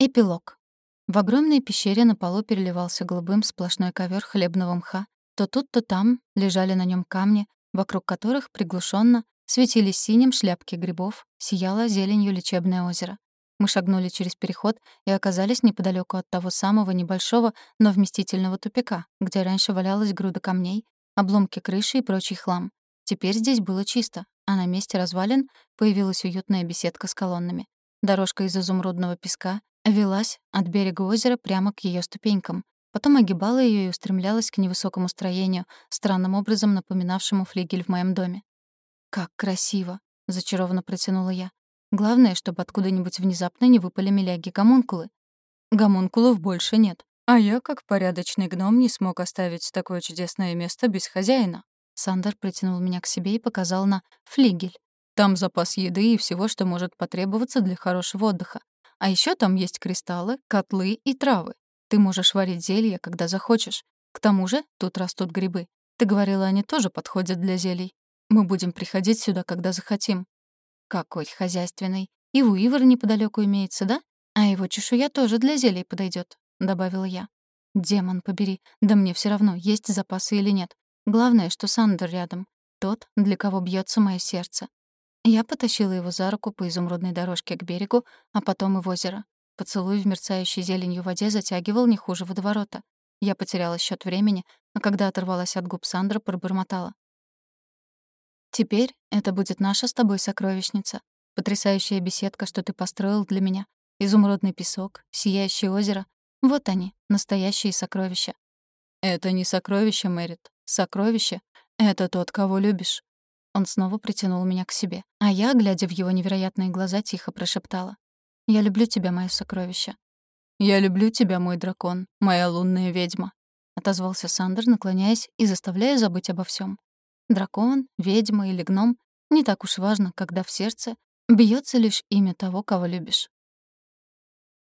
Эпилог. В огромной пещере на полу переливался голубым сплошной ковер хлебного мха. То тут, то там лежали на нем камни, вокруг которых приглушенно светились синим шляпки грибов, сияло зеленью лечебное озеро. Мы шагнули через переход и оказались неподалеку от того самого небольшого, но вместительного тупика, где раньше валялась груда камней, обломки крыши и прочий хлам. Теперь здесь было чисто, а на месте развалин появилась уютная беседка с колоннами. Дорожка из изумрудного песка велась от берега озера прямо к ее ступенькам, потом огибала ее и устремлялась к невысокому строению, странным образом напоминавшему флигель в моем доме. «Как красиво!» — зачарованно протянула я. «Главное, чтобы откуда-нибудь внезапно не выпали миляги-гомункулы». «Гомункулов больше нет. А я, как порядочный гном, не смог оставить такое чудесное место без хозяина». Сандер притянул меня к себе и показал на флигель. Там запас еды и всего, что может потребоваться для хорошего отдыха. А еще там есть кристаллы, котлы и травы. Ты можешь варить зелья, когда захочешь. К тому же тут растут грибы. Ты говорила, они тоже подходят для зелий. Мы будем приходить сюда, когда захотим. Какой хозяйственный. И уивер неподалеку имеется, да? А его чешуя тоже для зелий подойдет, добавила я. Демон побери. Да мне все равно, есть запасы или нет. Главное, что Сандер рядом. Тот, для кого бьется мое сердце. Я потащила его за руку по изумрудной дорожке к берегу, а потом и в озеро. Поцелуй в мерцающей зеленью воде затягивал не хуже водоворота. Я потеряла счет времени, а когда оторвалась от губ Сандра, пробормотала. «Теперь это будет наша с тобой сокровищница. Потрясающая беседка, что ты построил для меня. Изумрудный песок, сияющее озеро. Вот они, настоящие сокровища». «Это не сокровище, Мэрит. Сокровище — это тот, кого любишь». Он снова притянул меня к себе. А я, глядя в его невероятные глаза, тихо прошептала. «Я люблю тебя, моё сокровище». «Я люблю тебя, мой дракон, моя лунная ведьма», — отозвался Сандер, наклоняясь и заставляя забыть обо всем. Дракон, ведьма или гном — не так уж важно, когда в сердце бьется лишь имя того, кого любишь.